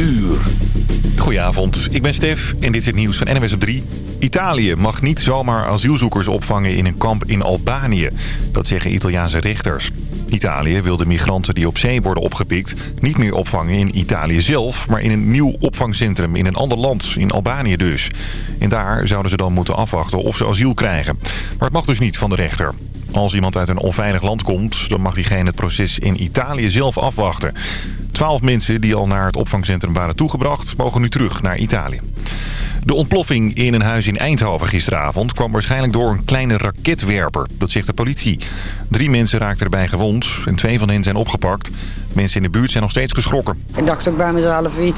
uur. Goedenavond, ik ben Stef en dit is het nieuws van NWS op 3. Italië mag niet zomaar asielzoekers opvangen in een kamp in Albanië. Dat zeggen Italiaanse rechters. Italië wil de migranten die op zee worden opgepikt niet meer opvangen in Italië zelf... maar in een nieuw opvangcentrum in een ander land, in Albanië dus. En daar zouden ze dan moeten afwachten of ze asiel krijgen. Maar het mag dus niet van de rechter. Als iemand uit een onveilig land komt, dan mag diegene het proces in Italië zelf afwachten. Twaalf mensen die al naar het opvangcentrum waren toegebracht, mogen nu terug naar Italië. De ontploffing in een huis in Eindhoven gisteravond kwam waarschijnlijk door een kleine raketwerper. Dat zegt de politie. Drie mensen raakten erbij gewond en twee van hen zijn opgepakt. Mensen in de buurt zijn nog steeds geschrokken. Ik dacht ook bij mezelf, wie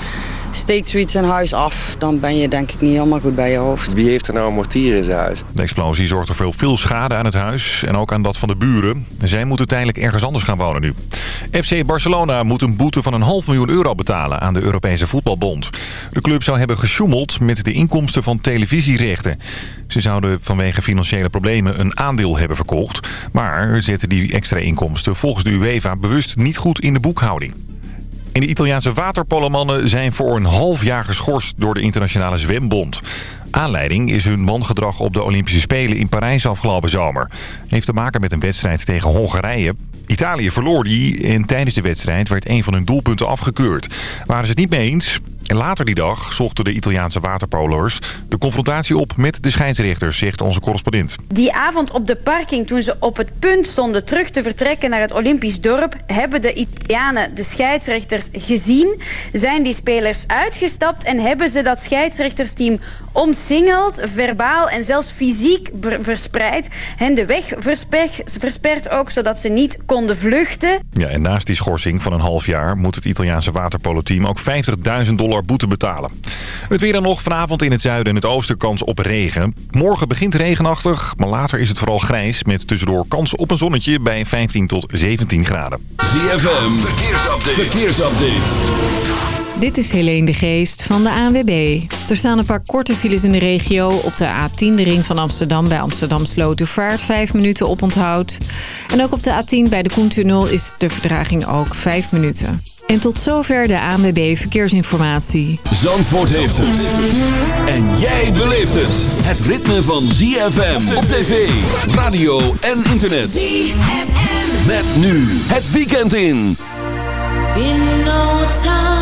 steekt zoiets in huis af, dan ben je denk ik niet helemaal goed bij je hoofd. Wie heeft er nou een mortier in zijn huis? De explosie zorgde voor veel schade aan het huis en ook aan dat van de buren. Zij moeten tijdelijk ergens anders gaan wonen nu. FC Barcelona moet een boete van een half miljoen euro betalen aan de Europese Voetbalbond. De club zou hebben gesjoemeld met de inkomsten van televisierechten. Ze zouden vanwege financiële problemen een aandeel hebben verkocht. Maar zetten die extra inkomsten volgens de UEFA bewust niet goed in de boekhouding. En de Italiaanse waterpolomannen zijn voor een half jaar geschorst door de Internationale Zwembond. Aanleiding is hun wangedrag op de Olympische Spelen in Parijs afgelopen zomer. Heeft te maken met een wedstrijd tegen Hongarije. Italië verloor die en tijdens de wedstrijd werd een van hun doelpunten afgekeurd. Waren ze het niet mee eens? En later die dag zochten de Italiaanse waterpolers de confrontatie op met de scheidsrechters, zegt onze correspondent. Die avond op de parking, toen ze op het punt stonden terug te vertrekken naar het Olympisch dorp, hebben de Italianen de scheidsrechters gezien, zijn die spelers uitgestapt en hebben ze dat scheidsrechtersteam omsingeld, verbaal en zelfs fysiek verspreid. Hen de weg versperd ook, zodat ze niet konden vluchten. Ja, en naast die schorsing van een half jaar moet het Italiaanse waterpolo-team ook 50.000 dollar boete betalen. Het weer dan nog vanavond in het zuiden en het oosten kans op regen. Morgen begint regenachtig, maar later is het vooral grijs... met tussendoor kans op een zonnetje bij 15 tot 17 graden. ZFM, verkeersupdate. verkeersupdate. Dit is Helene de Geest van de ANWB. Er staan een paar korte files in de regio. Op de A10, de ring van Amsterdam, bij Amsterdam Slotervaart, 5 minuten op onthoud. En ook op de A10 bij de Koentunnel is de verdraging ook 5 minuten. En tot zover de ANWB Verkeersinformatie. Zandvoort heeft het. En jij beleeft het. Het ritme van ZFM op tv, radio en internet. ZFM. Met nu het weekend in. In no time.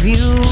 of you.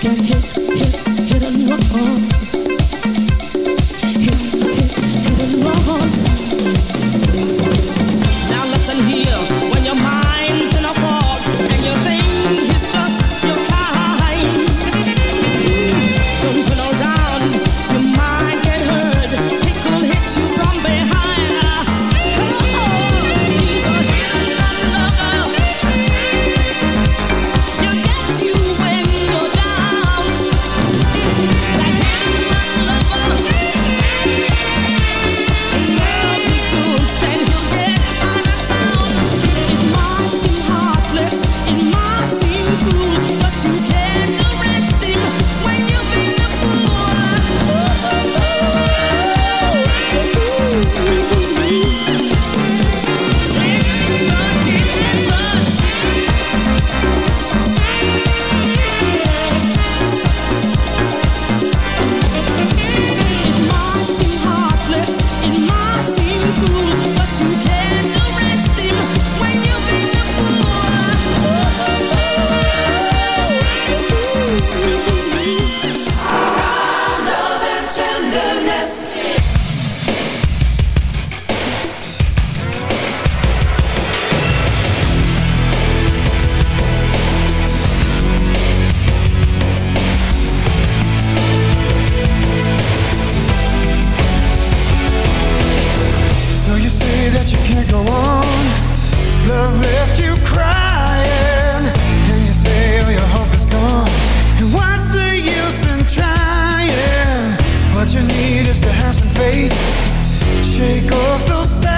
can hit Take off those sandals.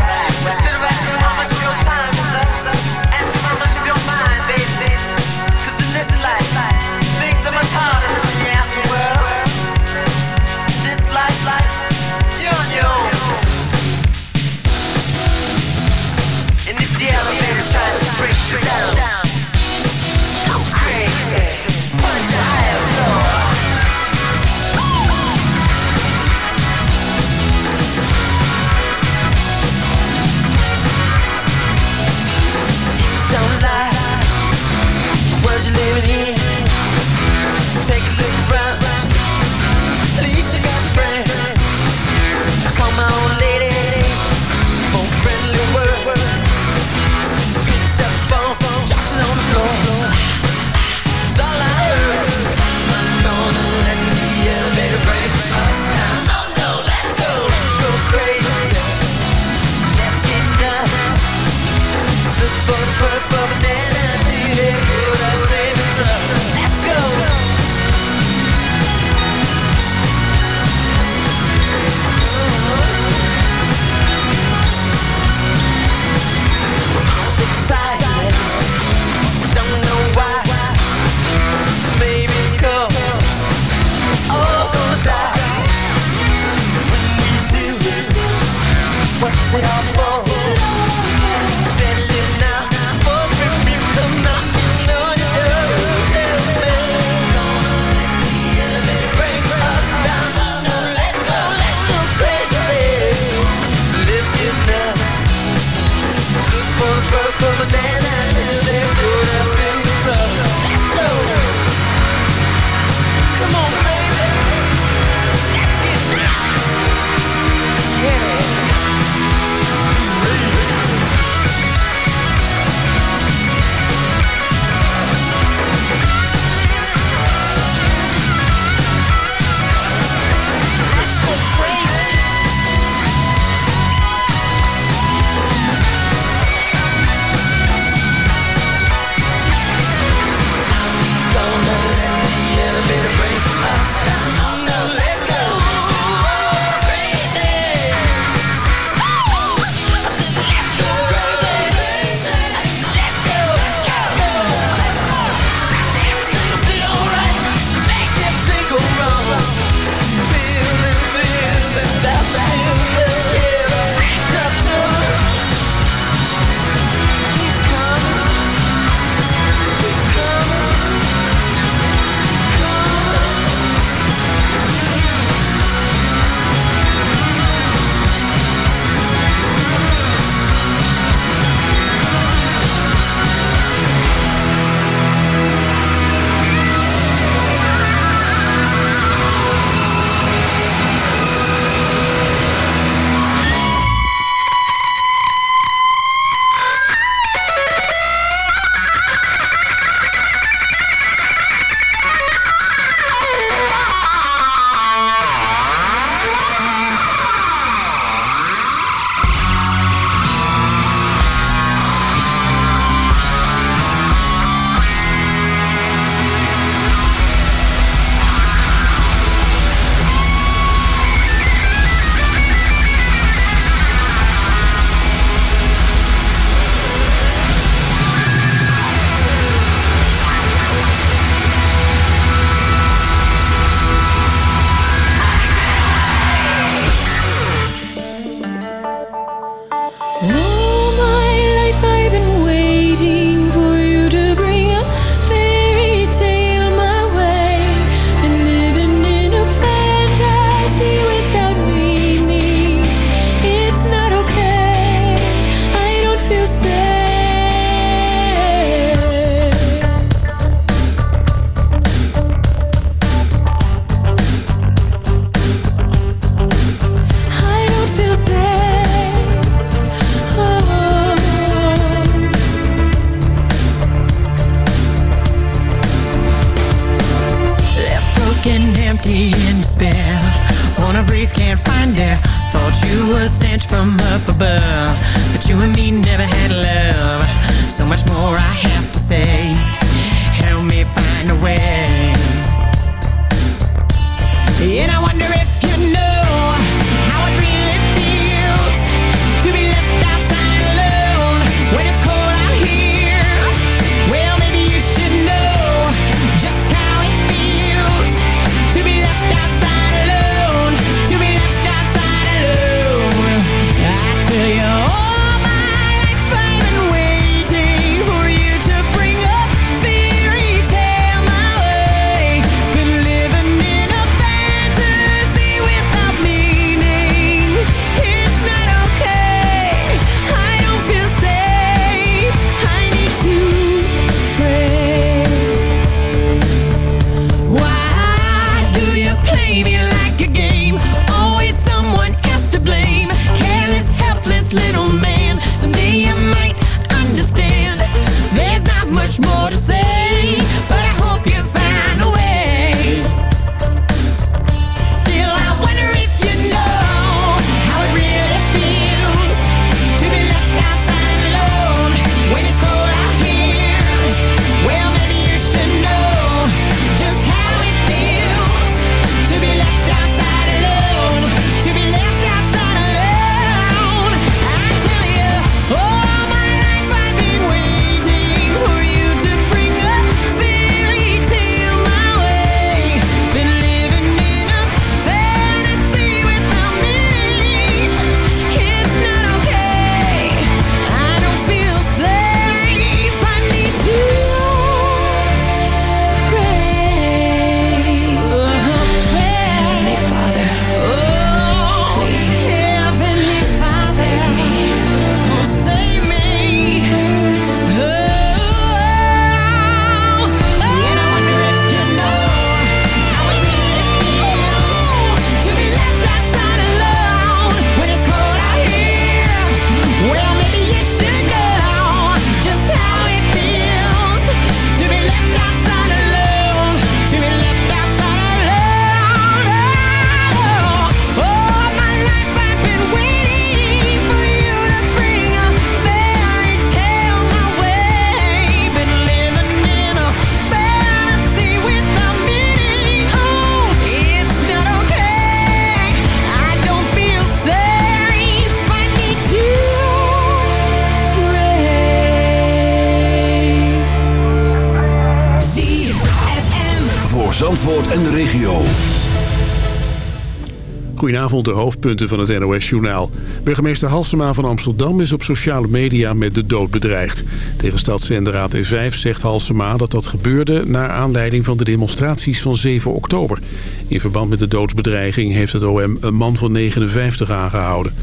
De hoofdpunten van het NOS-journaal. Burgemeester Halsema van Amsterdam is op sociale media met de dood bedreigd. Tegen stadszender AT5 e zegt Halsema dat dat gebeurde... naar aanleiding van de demonstraties van 7 oktober. In verband met de doodsbedreiging heeft het OM een man van 59 aangehouden.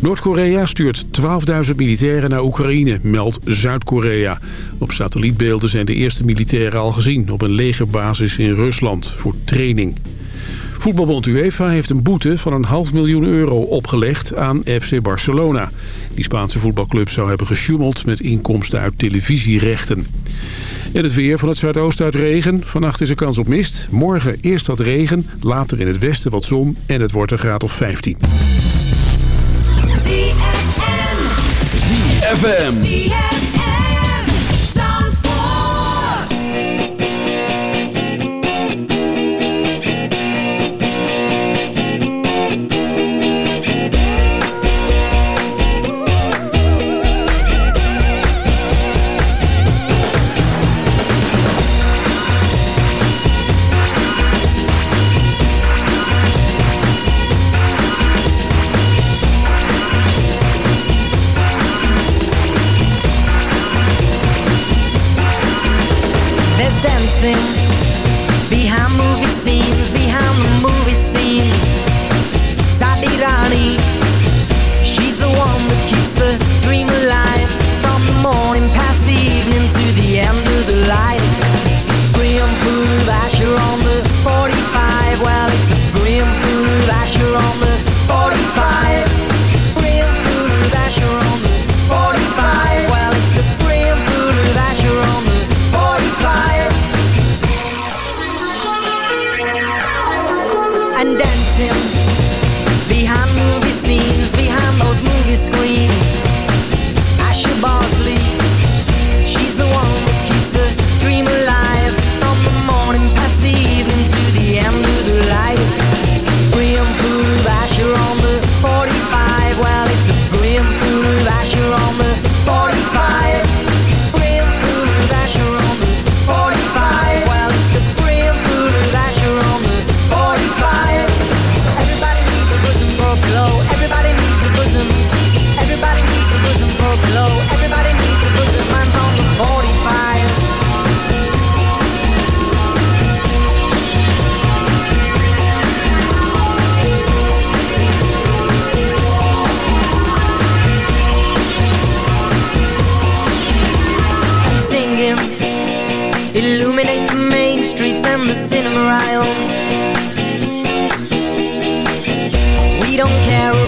Noord-Korea stuurt 12.000 militairen naar Oekraïne, meldt Zuid-Korea. Op satellietbeelden zijn de eerste militairen al gezien... op een legerbasis in Rusland voor training. Voetbalbond UEFA heeft een boete van een half miljoen euro opgelegd aan FC Barcelona. Die Spaanse voetbalclub zou hebben gesjoemeld met inkomsten uit televisierechten. En het weer van het zuidoosten uit regen. Vannacht is er kans op mist. Morgen eerst wat regen, later in het westen wat zon en het wordt een graad of 15. ZFM.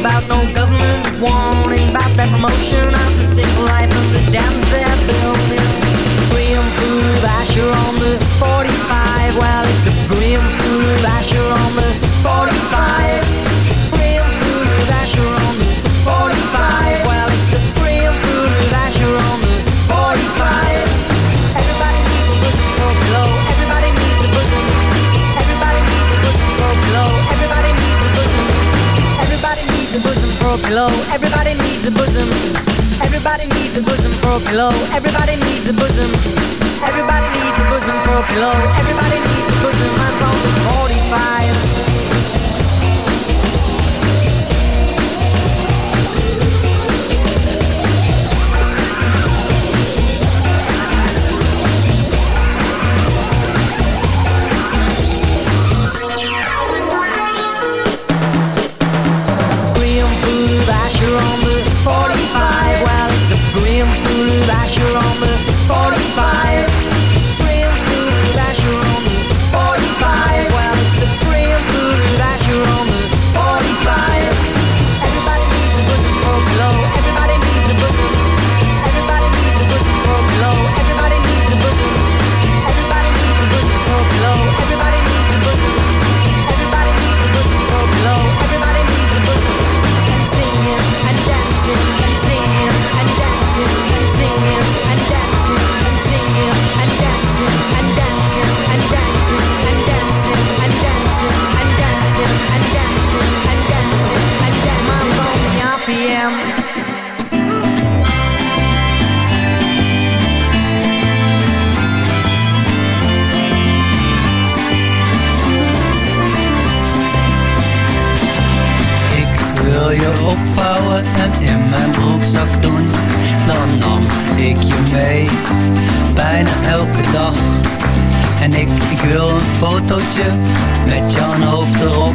About no government warning about that promotion of the sick life of the dams they're building. Brim food Asher on the 45. Well, it's a brim food Asher on the 45. A for glow. Everybody needs a bosom. Everybody needs a bosom for glow. Everybody needs a bosom. Everybody needs a bosom for glow. Everybody needs a bosom. Mine's on the 45. Fleeing through the dash, you're almost 45 Ik wil je opvouwen en in mijn broekzak doen. Dan nam ik je mee, bijna elke dag. En ik, ik wil een fotootje met jouw hoofd erop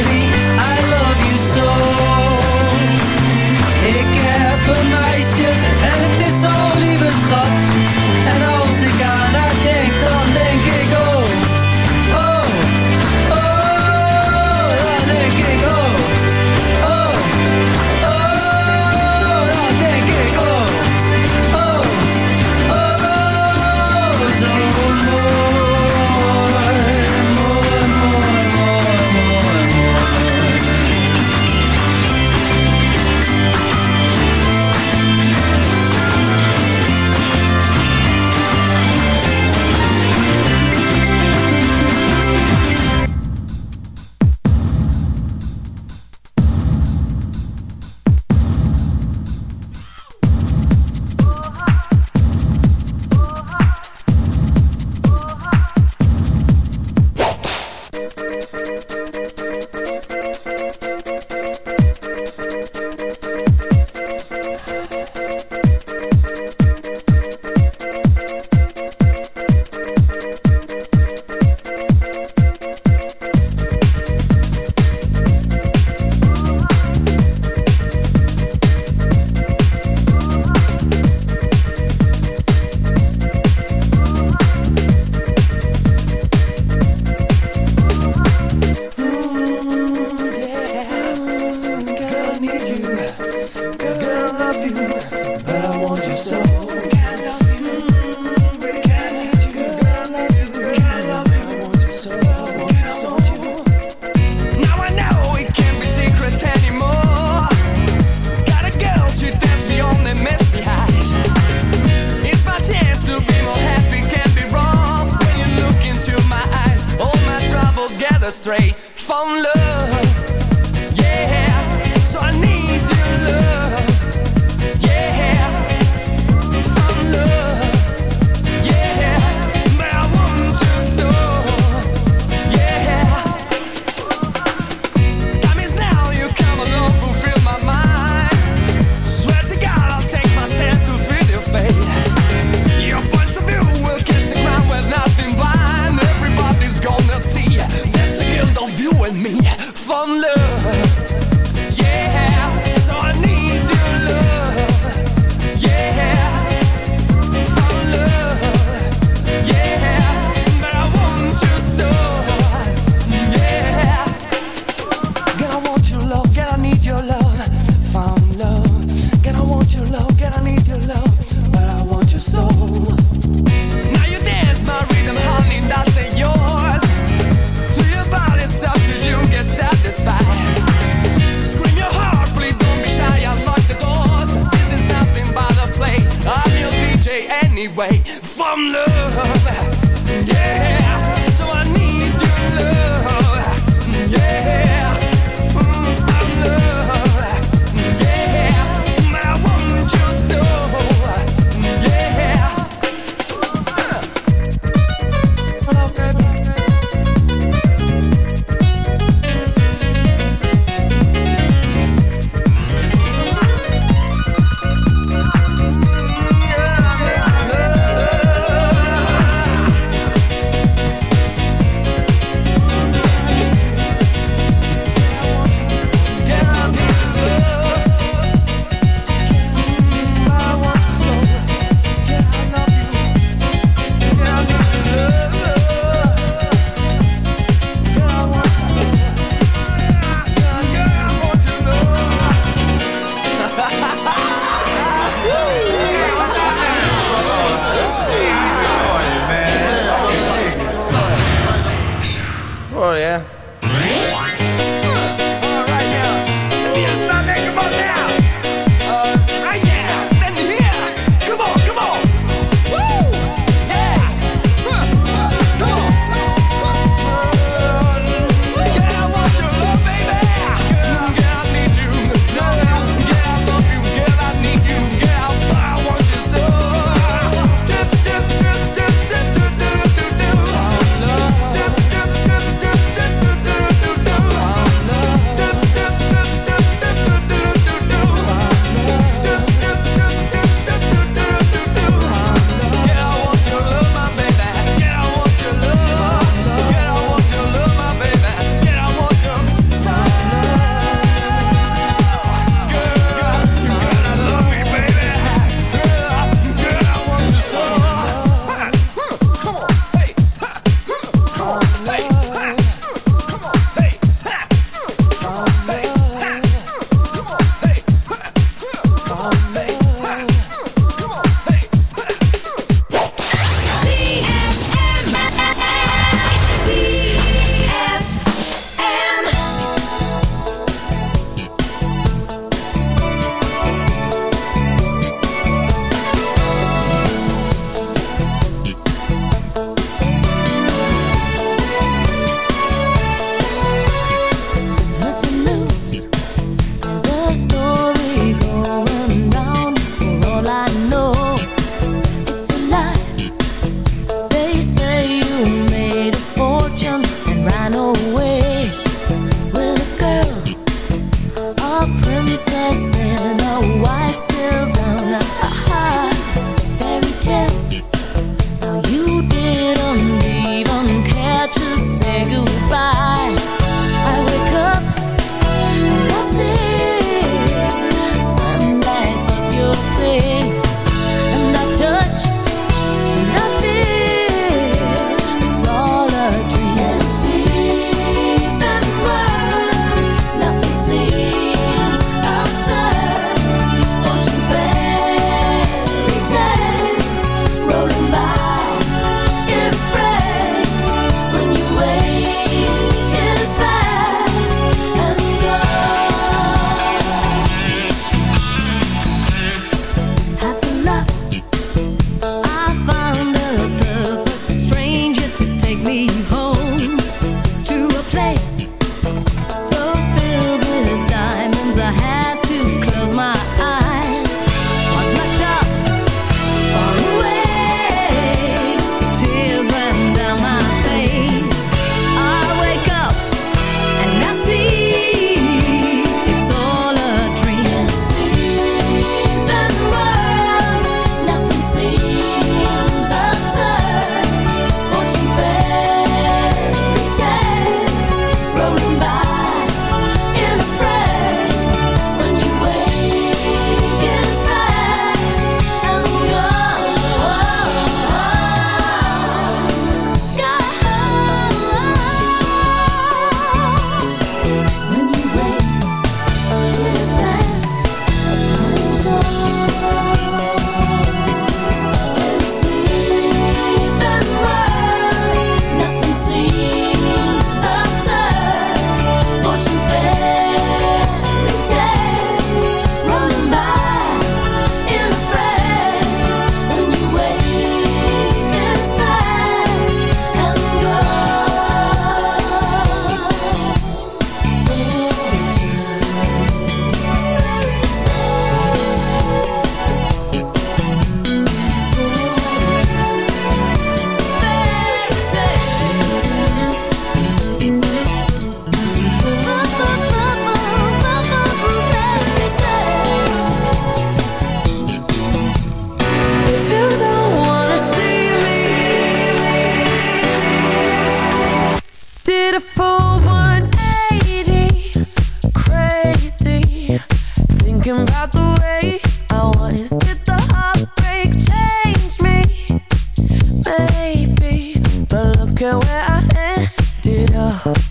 But look at where I ended up.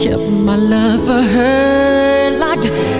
kept my love for her locked